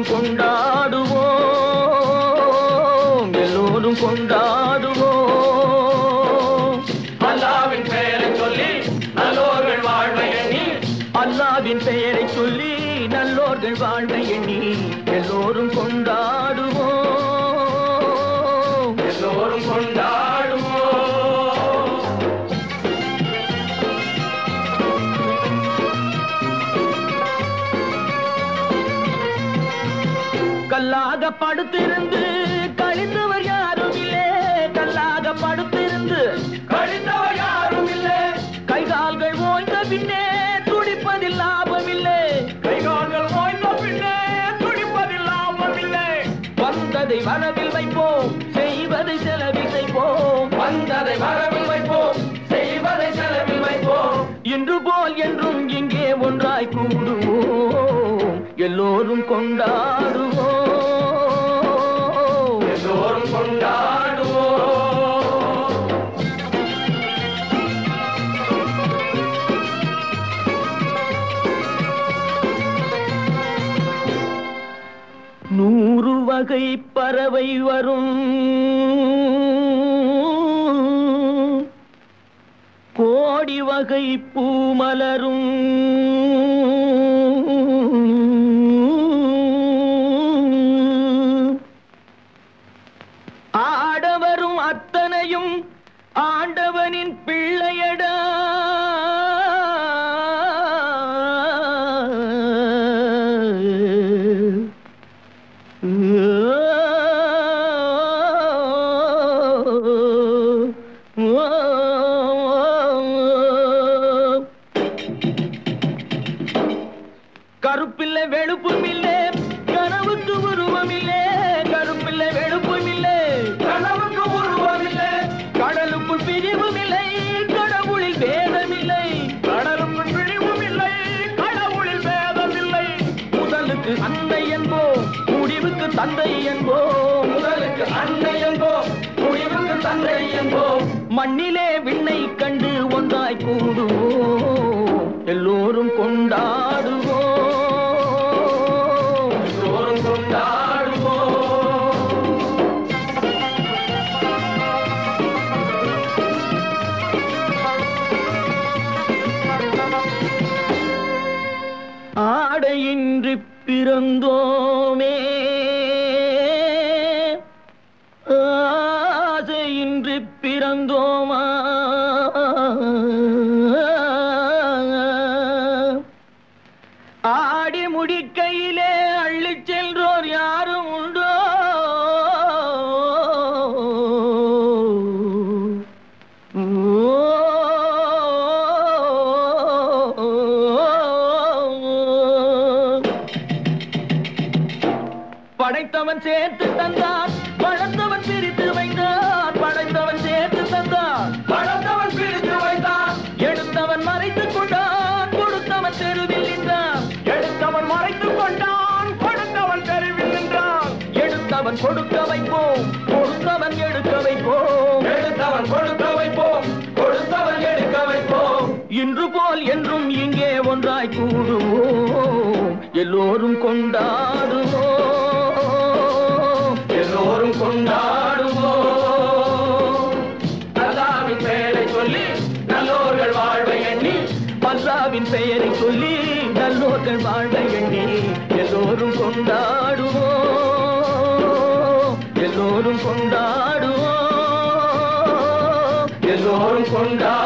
எல்லோரும் கொண்டாடுவோம் எல்லோரும் கொண்டாடுவோம். அல்லாவின் பெயரை சொல்லி நல்லோர்கள் வாழ்வை எண்ணி. அல்லாவின் பெயரை சொல்லி நல்லோர்கள் வாழ்வை எண்ணி எல்லோரும் கொண்டாடுவோம் எல்லோரும் கொண்டாடுவோம். எல்லோரும் கொண்டாடுவோம். நூறு வகை பறவை வரும். கோடி வகை பூமலரும் அத்தனையும் ஆண்டவனின் பிள்ளையடா. முதலுக்கு அன்னை என்போம் முடிவுக்கு தந்தை என்போம். முதலுக்கு அன்னை என்போம் முடிவுக்கு தந்தை என்போம். மண்ணிலே விண்ணை கண்டு ஒன்றாய் கூடுவோம். எல்லோரும் கொண்டா பிறந்தோமே. ஆசையின்றி பிறந்தோமா. ஆடி முடிக்கையிலே படைத்தவன் சேர்த்து தந்தான் படைத்தவன் பிரித்து வைத்தான் படைத்தவன் சேர்த்து தந்தான் படைத்தவன் பிரித்து வைத்தான் எடுத்தவன் மறைத்துக் கொண்டான் கொடுத்தவன் தெருவில் நின்றான். எடுத்தவன் மறைத்துக் கொண்டான். கொடுத்தவன் தெருவில் நின்றான். எடுத்தவன் கொடுக்க வைப்போம். கொடுத்தவன் எடுக்க வைப்போம். எடுத்தவன் கொடுக்க வைப்போம். கொடுத்தவன் எடுக்க வைப்போம். இன்று போல் என்றும் இங்கே ஒன்றாய் கூடுவோம் எல்லோரும் கொண்டாடுவோம். எல்லோரும் கொண்டாடுவோம். அல்லாவின் பெயரை சொல்லி நல்லோர்கள் வாழ்வை எண்ணி அல்லாவின் பெயரை சொல்லி நல்லோர்கள் வாழ்வை எண்ணி எல்லோரும் கொண்டாடுவோம். எல்லோரும் கொண்டாடுவோம். எல்லோரும் கொண்டாடு